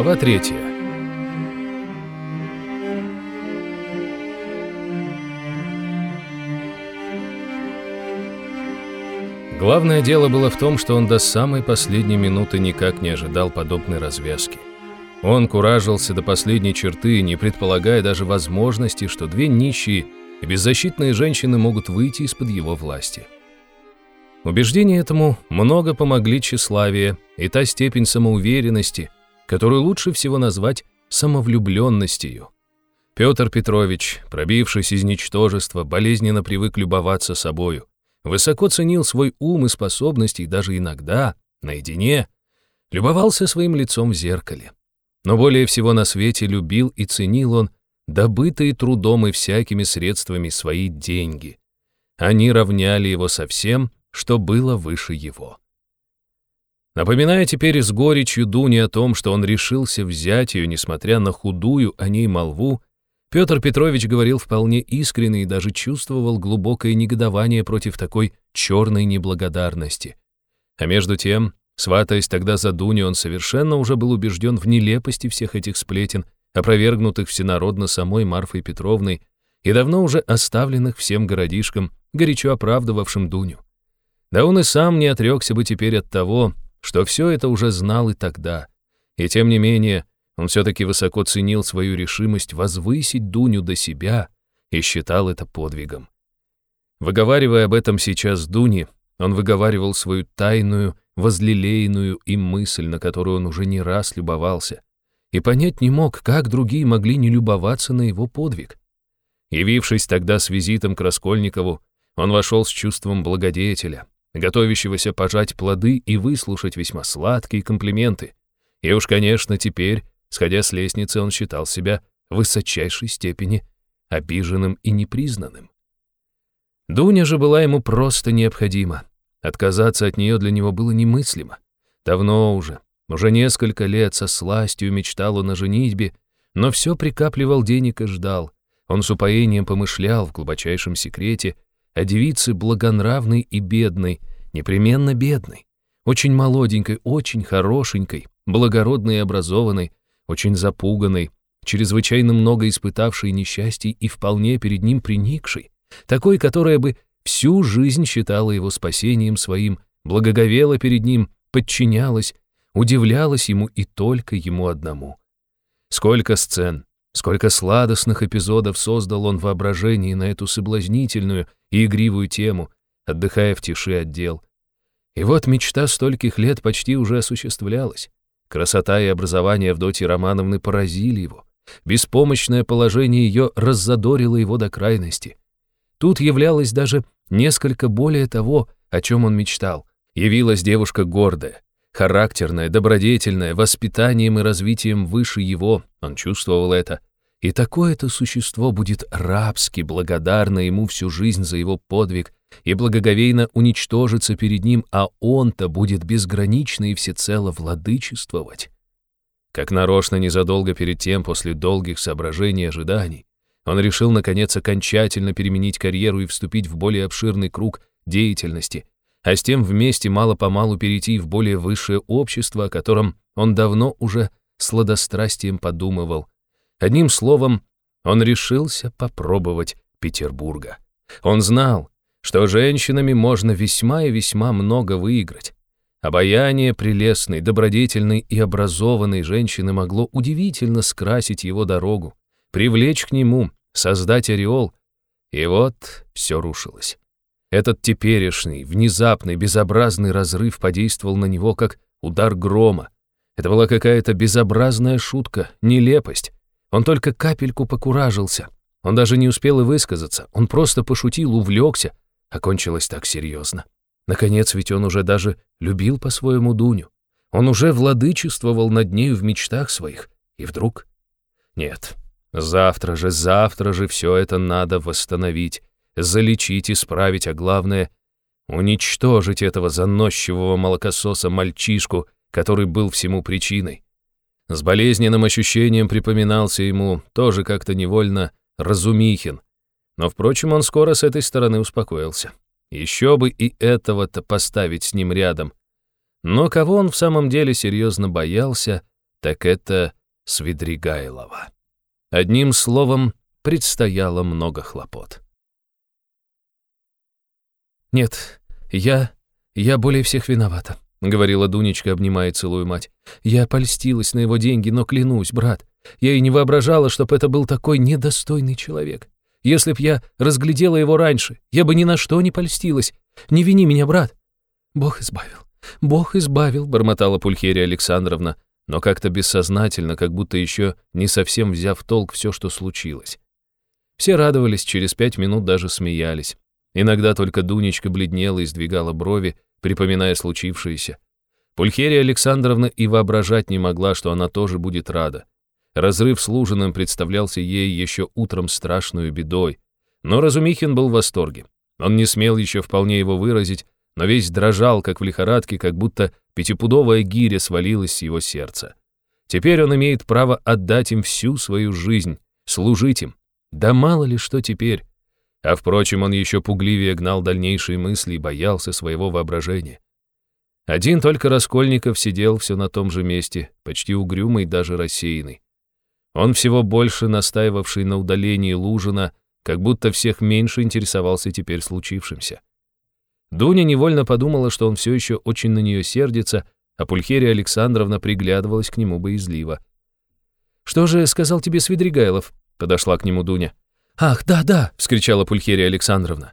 Глава третья. Главное дело было в том, что он до самой последней минуты никак не ожидал подобной развязки. Он куражился до последней черты, не предполагая даже возможности, что две нищие и беззащитные женщины могут выйти из-под его власти. Убеждение этому много помогли тщеславие и та степень самоуверенности, которую лучше всего назвать самовлюбленностью. Петр Петрович, пробившись из ничтожества, болезненно привык любоваться собою, высоко ценил свой ум и способности и даже иногда, наедине, любовался своим лицом в зеркале. Но более всего на свете любил и ценил он добытые трудом и всякими средствами свои деньги. Они равняли его со всем, что было выше его. Напоминая теперь с горечью Дуни о том, что он решился взять ее, несмотря на худую о ней молву, Петр Петрович говорил вполне искренне и даже чувствовал глубокое негодование против такой черной неблагодарности. А между тем, сватаясь тогда за Дуню, он совершенно уже был убежден в нелепости всех этих сплетен, опровергнутых всенародно самой Марфой Петровной и давно уже оставленных всем городишкам, горячо оправдывавшим Дуню. Да он и сам не отрекся бы теперь от того, что все это уже знал и тогда. И тем не менее, он все-таки высоко ценил свою решимость возвысить Дуню до себя и считал это подвигом. Выговаривая об этом сейчас Дуне, он выговаривал свою тайную, возлелеянную им мысль, на которую он уже не раз любовался, и понять не мог, как другие могли не любоваться на его подвиг. Явившись тогда с визитом к Раскольникову, он вошел с чувством благодетеля, готовящегося пожать плоды и выслушать весьма сладкие комплименты. И уж, конечно, теперь Сходя с лестницы, он считал себя в высочайшей степени обиженным и непризнанным. Дуня же была ему просто необходима. Отказаться от нее для него было немыслимо. Давно уже, уже несколько лет со сластью мечтал он о женитьбе, но все прикапливал денег и ждал. Он с упоением помышлял в глубочайшем секрете о девице благонравной и бедной, непременно бедной, очень молоденькой, очень хорошенькой, благородной и образованной, очень запуганный, чрезвычайно много испытавший несчастий и вполне перед ним приникший, такой, которая бы всю жизнь считала его спасением своим, благоговела перед ним, подчинялась, удивлялась ему и только ему одному. Сколько сцен, сколько сладостных эпизодов создал он воображении на эту соблазнительную и игривую тему, отдыхая в тиши от дел. И вот мечта стольких лет почти уже осуществлялась. Красота и образование Авдотьи Романовны поразили его. Беспомощное положение ее раззадорило его до крайности. Тут являлось даже несколько более того, о чем он мечтал. Явилась девушка гордая, характерная, добродетельная, воспитанием и развитием выше его, он чувствовал это. И такое-то существо будет рабски благодарно ему всю жизнь за его подвиг, и благоговейно уничтожится перед ним, а он-то будет безгранично и всецело владычествовать. Как нарочно незадолго перед тем, после долгих соображений и ожиданий, он решил, наконец, окончательно переменить карьеру и вступить в более обширный круг деятельности, а с тем вместе мало-помалу перейти в более высшее общество, о котором он давно уже сладострастием подумывал. Одним словом, он решился попробовать Петербурга. Он знал, что женщинами можно весьма и весьма много выиграть. Обаяние прелестной, добродетельной и образованной женщины могло удивительно скрасить его дорогу, привлечь к нему, создать ореол. И вот все рушилось. Этот теперешний, внезапный, безобразный разрыв подействовал на него как удар грома. Это была какая-то безобразная шутка, нелепость. Он только капельку покуражился. Он даже не успел и высказаться. Он просто пошутил, увлекся, окончилось так серьезно. Наконец, ведь он уже даже любил по-своему Дуню. Он уже владычествовал над нею в мечтах своих. И вдруг... Нет, завтра же, завтра же все это надо восстановить, залечить, исправить, а главное — уничтожить этого заносчивого молокососа мальчишку, который был всему причиной. С болезненным ощущением припоминался ему, тоже как-то невольно, Разумихин, но, впрочем, он скоро с этой стороны успокоился. Еще бы и этого-то поставить с ним рядом. Но кого он в самом деле серьезно боялся, так это Свидригайлова. Одним словом, предстояло много хлопот. «Нет, я... я более всех виновата», — говорила Дунечка, обнимая целую мать. «Я польстилась на его деньги, но клянусь, брат, я и не воображала, чтоб это был такой недостойный человек. Если б я разглядела его раньше, я бы ни на что не польстилась. Не вини меня, брат». «Бог избавил, Бог избавил», — бормотала Пульхерия Александровна, но как-то бессознательно, как будто еще не совсем взяв толк все, что случилось. Все радовались, через пять минут даже смеялись. Иногда только Дунечка бледнела и сдвигала брови, припоминая случившееся. Пульхерия Александровна и воображать не могла, что она тоже будет рада. Разрыв с Лужиным представлялся ей еще утром страшной бедой. Но Разумихин был в восторге. Он не смел еще вполне его выразить, но весь дрожал, как в лихорадке, как будто пятипудовая гиря свалилась с его сердца. Теперь он имеет право отдать им всю свою жизнь, служить им. Да мало ли что теперь. А впрочем, он еще пугливее гнал дальнейшие мысли и боялся своего воображения. Один только Раскольников сидел все на том же месте, почти угрюмый, даже рассеянный. Он всего больше настаивавший на удалении Лужина, как будто всех меньше интересовался теперь случившимся. Дуня невольно подумала, что он все еще очень на нее сердится, а Пульхерия Александровна приглядывалась к нему боязливо. «Что же сказал тебе Свидригайлов?» — подошла к нему Дуня. «Ах, да-да!» — вскричала Пульхерия Александровна.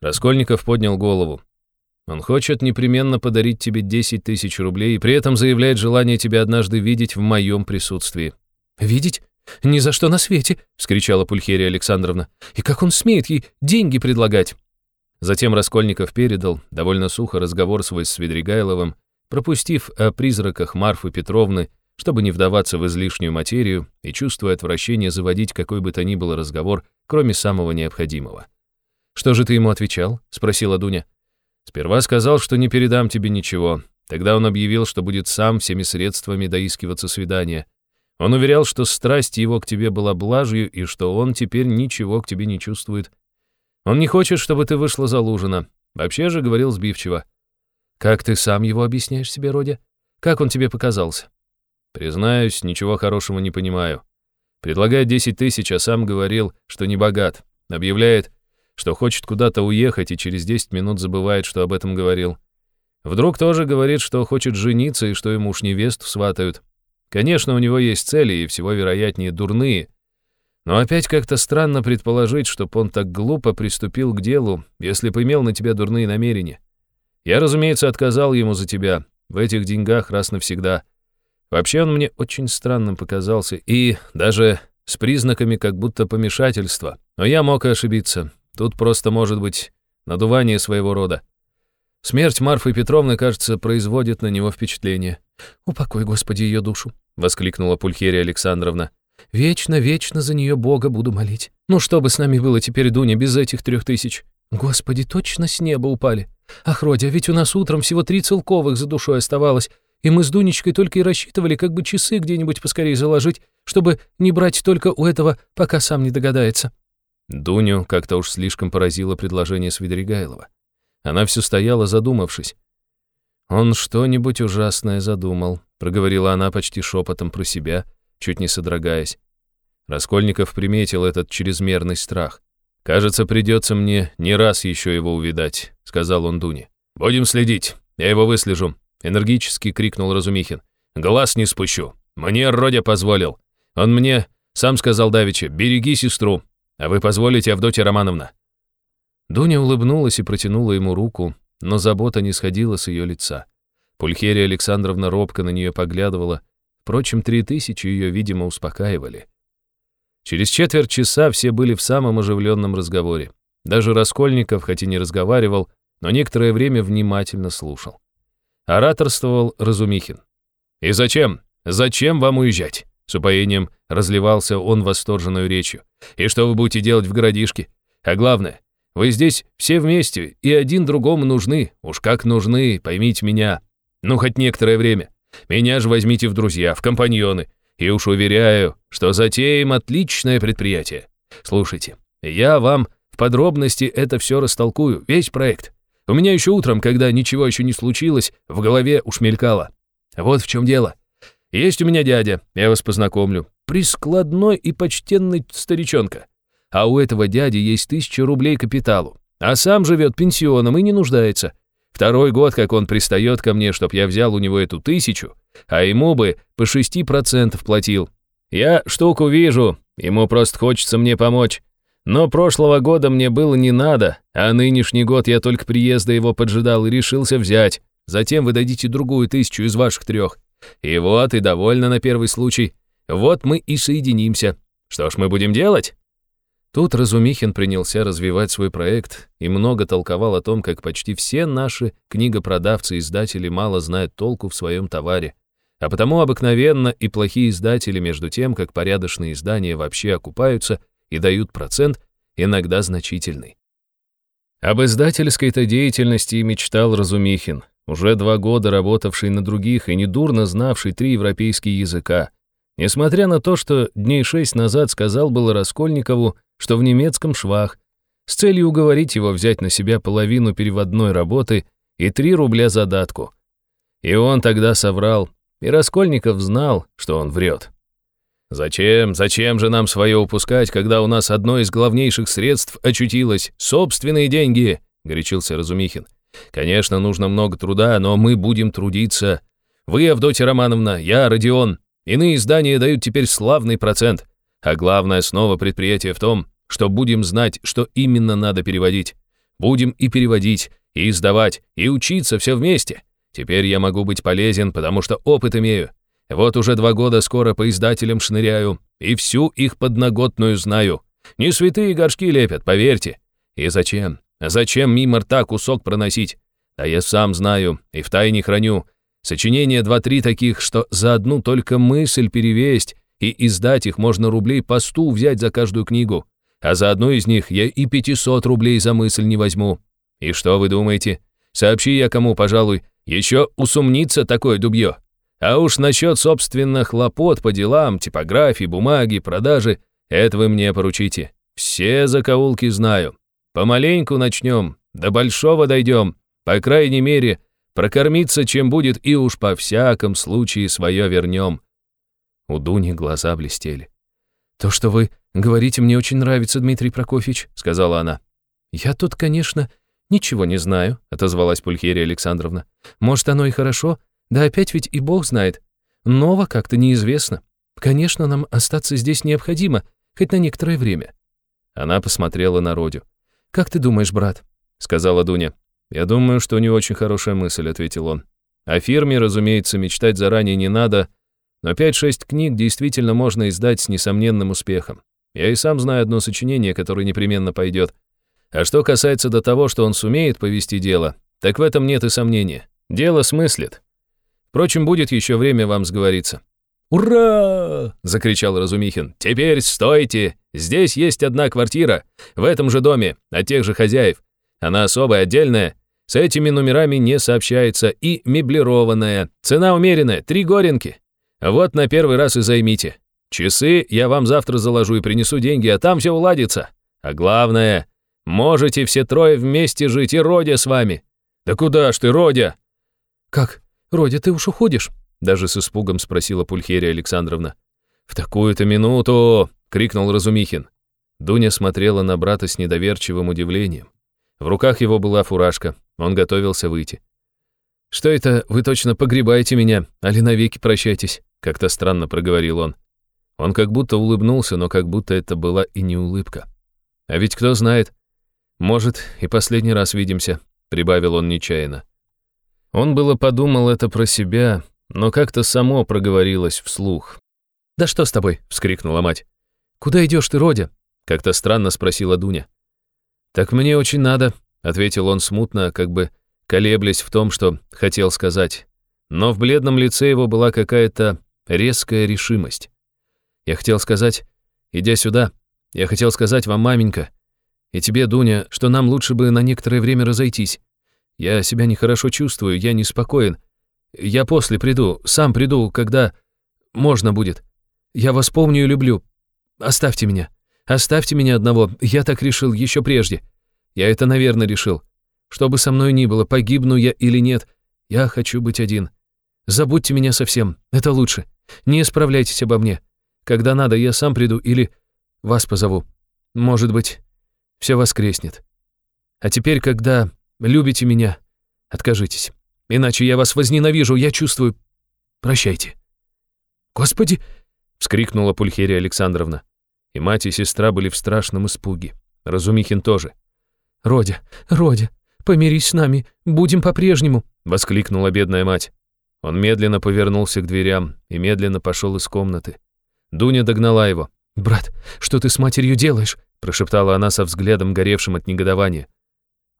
Раскольников поднял голову. «Он хочет непременно подарить тебе 10 тысяч рублей и при этом заявляет желание тебя однажды видеть в моем присутствии». «Видеть? Ни за что на свете!» — вскричала Пульхерия Александровна. «И как он смеет ей деньги предлагать?» Затем Раскольников передал, довольно сухо, разговор свой с Свидригайловым, пропустив о призраках Марфы Петровны, чтобы не вдаваться в излишнюю материю и, чувствуя отвращение, заводить какой бы то ни было разговор, кроме самого необходимого. «Что же ты ему отвечал?» — спросила Дуня. «Сперва сказал, что не передам тебе ничего. Тогда он объявил, что будет сам всеми средствами доискиваться свидания. Он уверял, что страсть его к тебе была блажью и что он теперь ничего к тебе не чувствует, он не хочет, чтобы ты вышла за Лужина. Вообще же говорил сбивчиво. Как ты сам его объясняешь себе, Родя? Как он тебе показался? Признаюсь, ничего хорошего не понимаю. Предлагает 10 тысяч, а сам говорил, что не богат. Объявляет, что хочет куда-то уехать и через 10 минут забывает, что об этом говорил. Вдруг тоже говорит, что хочет жениться и что ему уж невесту сватают. Конечно, у него есть цели и всего вероятнее дурные, но опять как-то странно предположить, чтоб он так глупо приступил к делу, если бы имел на тебя дурные намерения. Я, разумеется, отказал ему за тебя, в этих деньгах раз навсегда. Вообще он мне очень странным показался, и даже с признаками как будто помешательства. Но я мог и ошибиться. Тут просто может быть надувание своего рода. Смерть Марфы Петровны, кажется, производит на него впечатление. «Упокой, Господи, ее душу!» — воскликнула Пульхерия Александровна. Вечно, вечно за нее Бога буду молить. Ну что бы с нами было теперь, Дуня, без этих трех тысяч? Господи, точно с неба упали. Ах, Родя, ведь у нас утром всего три целковых за душой оставалось, и мы с Дунечкой только и рассчитывали, как бы часы где-нибудь поскорее заложить, чтобы не брать только у этого, пока сам не догадается». Дуню как-то уж слишком поразило предложение Свидригайлова. Она все стояла, задумавшись. «Он что-нибудь ужасное задумал», — проговорила она почти шепотом про себя, чуть не содрогаясь. Раскольников приметил этот чрезмерный страх. «Кажется, придется мне не раз еще его увидать», — сказал он Дуне. «Будем следить, я его выслежу», — энергически крикнул Разумихин. «Глаз не спущу. Мне Родя позволил. Он мне сам сказал Давича, береги сестру, а вы позволите, Авдотья Романовна». Дуня улыбнулась и протянула ему руку, но забота не сходила с ее лица. Пульхерия Александровна робко на нее поглядывала, Впрочем, три тысячи ее, видимо, успокаивали. Через четверть часа все были в самом оживленном разговоре. Даже Раскольников, хоть и не разговаривал, но некоторое время внимательно слушал. Ораторствовал Разумихин. «И зачем? Зачем вам уезжать?» С упоением разливался он восторженную речью. «И что вы будете делать в городишке? А главное, вы здесь все вместе, и один другому нужны. Уж как нужны, поймите меня. Ну, хоть некоторое время. Меня же возьмите в друзья, в компаньоны. И уж уверяю, что затеем отличное предприятие. Слушайте, я вам в подробности это все растолкую, весь проект. У меня еще утром, когда ничего еще не случилось, в голове уж мелькало. Вот в чем дело. Есть у меня дядя, я вас познакомлю. Прискладной и почтенный старичонка. А у этого дяди есть тысяча рублей капиталу. А сам живет пенсионом и не нуждается. Второй год, как он пристает ко мне, чтоб я взял у него эту тысячу, а ему бы по шести процентов платил. Я штуку вижу, ему просто хочется мне помочь. Но прошлого года мне было не надо, а нынешний год я только приезда его поджидал и решился взять. Затем вы дадите другую тысячу из ваших трех. И вот, и довольно на первый случай. Вот мы и соединимся. Что ж мы будем делать?» Тут Разумихин принялся развивать свой проект и много толковал о том, как почти все наши книгопродавцы и издатели мало знают толку в своем товаре. А потому обыкновенно и плохие издатели, между тем, как порядочные издания вообще окупаются и дают процент, иногда значительный. Об издательской-то деятельности мечтал Разумихин, уже два года работавший на других и недурно знавший три европейские языка. Несмотря на то, что дней шесть назад сказал было Раскольникову, что в немецком швах, с целью уговорить его взять на себя половину переводной работы и три рубля задатку. И он тогда соврал, и Раскольников знал, что он врет. «Зачем, зачем же нам свое упускать, когда у нас одно из главнейших средств очутилось? Собственные деньги!» — горячился Разумихин. «Конечно, нужно много труда, но мы будем трудиться. Вы, Авдотья Романовна, я, Родион. Иные издания дают теперь славный процент. А главная основа предприятия в том, что будем знать, что именно надо переводить. Будем и переводить, и издавать, и учиться все вместе. Теперь я могу быть полезен, потому что опыт имею. Вот уже два года скоро по издателям шныряю, и всю их подноготную знаю. Не святые горшки лепят, поверьте. И зачем? Зачем мимо рта кусок проносить? Да я сам знаю и в тайне храню. Сочинения два-три таких, что за одну только мысль перевесть, и издать их можно рублей по сту взять за каждую книгу. А за одну из них я и 500 рублей за мысль не возьму. И что вы думаете? Сообщи я кому, пожалуй, еще усомнится такое дубье. А уж насчет собственных хлопот по делам, типографии, бумаги, продажи, это вы мне поручите. Все закоулки знаю. Помаленьку начнем, до большого дойдем. По крайней мере, прокормиться чем будет и уж по всяком случае свое вернем. У Дуни глаза блестели. «То, что вы говорите, мне очень нравится, Дмитрий Прокофьевич», — сказала она. «Я тут, конечно, ничего не знаю», — отозвалась Пульхерия Александровна. «Может, оно и хорошо, да опять ведь и Бог знает. Ново как-то неизвестно. Конечно, нам остаться здесь необходимо, хоть на некоторое время». Она посмотрела на Родю. «Как ты думаешь, брат?» — сказала Дуня. «Я думаю, что него очень хорошая мысль», — ответил он. «О фирме, разумеется, мечтать заранее не надо, но 5-6 книг действительно можно издать с несомненным успехом. Я и сам знаю одно сочинение, которое непременно пойдет. А что касается до того, что он сумеет повести дело, так в этом нет и сомнения. Дело смыслит. Впрочем, будет еще время вам сговориться». «Ура!» — закричал Разумихин. «Теперь стойте! Здесь есть одна квартира, в этом же доме, от тех же хозяев. Она особая, отдельная, с этими номерами не сообщается и меблированная. Цена умеренная, три горенки. Вот на первый раз и займите. Часы я вам завтра заложу и принесу деньги, а там все уладится. А главное, можете все трое вместе жить и Родя с вами. Да куда ж ты, Родя? Как? «Родя, ты уж уходишь?» Даже с испугом спросила Пульхерия Александровна. «В такую-то минуту!» — крикнул Разумихин. Дуня смотрела на брата с недоверчивым удивлением. В руках его была фуражка, он готовился выйти. «Что это, вы точно погребаете меня, али навеки прощайтесь?» — как-то странно проговорил он. Он как будто улыбнулся, но как будто это была и не улыбка. «А ведь кто знает, может, и последний раз видимся», — прибавил он нечаянно. Он было подумал это про себя, но как-то само проговорилось вслух. «Да что с тобой?» — вскрикнула мать. «Куда идешь ты, Родя?» — как-то странно спросила Дуня. «Так мне очень надо», — ответил он смутно, как бы колеблясь в том, что хотел сказать. Но в бледном лице его была какая-то резкая решимость. «Я хотел сказать, идя сюда, я хотел сказать вам, маменька, и тебе, Дуня, что нам лучше бы на некоторое время разойтись. Я себя нехорошо чувствую, я неспокоен. Я после приду, сам приду, когда можно будет. Я вас помню и люблю. Оставьте меня. Оставьте меня одного. Я так решил еще прежде. Я это, наверное, решил. Что бы со мной ни было, погибну я или нет, я хочу быть один. Забудьте меня совсем, это лучше. Не исправляйтесь обо мне. Когда надо, я сам приду или вас позову. Может быть, все воскреснет. А теперь, когда любите меня, откажитесь. Иначе я вас возненавижу, я чувствую. Прощайте». «Господи!» — вскрикнула Пульхерия Александровна. И мать, и сестра были в страшном испуге. Разумихин тоже. «Родя, Родя, помирись с нами, будем по-прежнему!» — воскликнула бедная мать. Он медленно повернулся к дверям и медленно пошел из комнаты. Дуня догнала его. «Брат, что ты с матерью делаешь?» — прошептала она со взглядом, горевшим от негодования.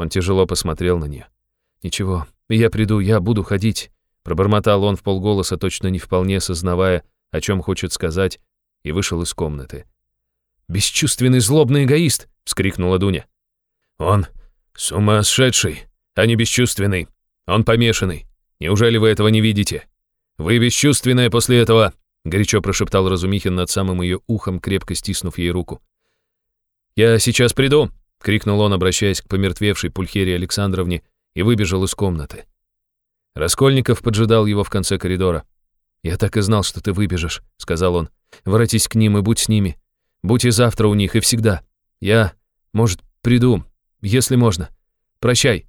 Он тяжело посмотрел на нее. «Ничего, я приду, я буду ходить», — пробормотал он в полголоса, точно не вполне сознавая, о чем хочет сказать, и вышел из комнаты. «Бесчувственный злобный эгоист!» — вскрикнула Дуня. «Он сумасшедший, а не бесчувственный. Он помешанный. Неужели вы этого не видите? Вы бесчувственная после этого!» — горячо прошептал Разумихин над самым ее ухом, крепко стиснув ей руку. «Я сейчас приду!» — крикнул он, обращаясь к помертвевшей Пульхерии Александровне, и выбежал из комнаты. Раскольников поджидал его в конце коридора. «Я так и знал, что ты выбежишь», — сказал он. «Воротись к ним и будь с ними. Будь и завтра у них, и всегда. Я, может, приду, если можно. Прощай».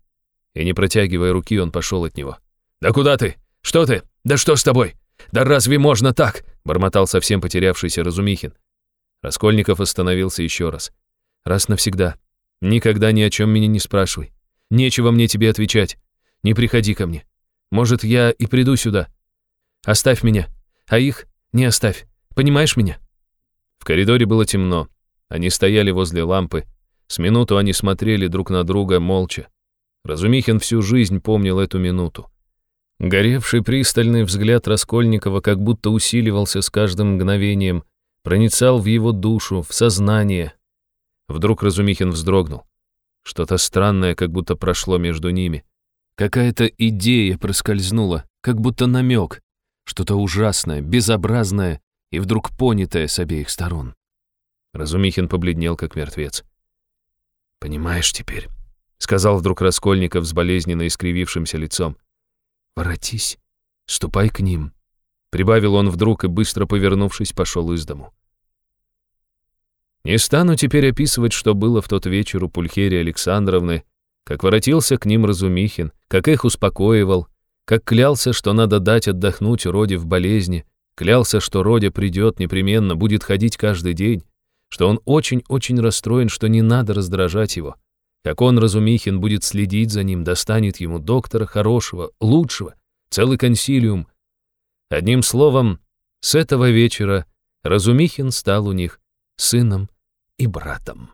И не протягивая руки, он пошел от него. «Да куда ты? Что ты? Да что с тобой? Да разве можно так?» — бормотал совсем потерявшийся Разумихин. Раскольников остановился еще раз. «Раз навсегда. Никогда ни о чем меня не спрашивай. Нечего мне тебе отвечать. Не приходи ко мне. Может, я и приду сюда. Оставь меня, а их не оставь. Понимаешь меня?» В коридоре было темно. Они стояли возле лампы. С минуту они смотрели друг на друга молча. Разумихин всю жизнь помнил эту минуту. Горевший пристальный взгляд Раскольникова как будто усиливался с каждым мгновением, проницал в его душу, в сознание. Вдруг Разумихин вздрогнул. Что-то странное как будто прошло между ними. Какая-то идея проскользнула, как будто намек. Что-то ужасное, безобразное и вдруг понятое с обеих сторон. Разумихин побледнел, как мертвец. «Понимаешь теперь», — сказал вдруг Раскольников с болезненно искривившимся лицом. «Воротись, ступай к ним», — прибавил он вдруг и, быстро повернувшись, пошел из дому. Не стану теперь описывать, что было в тот вечер у Пульхерии Александровны, как воротился к ним Разумихин, как их успокоивал, как клялся, что надо дать отдохнуть Роде в болезни, Клялся, что Родя придет непременно, будет ходить каждый день, что он очень-очень расстроен, что не надо раздражать его. Как он, Разумихин, будет следить за ним, достанет ему доктора хорошего, лучшего, целый консилиум. Одним словом, с этого вечера Разумихин стал у них сыном и братом.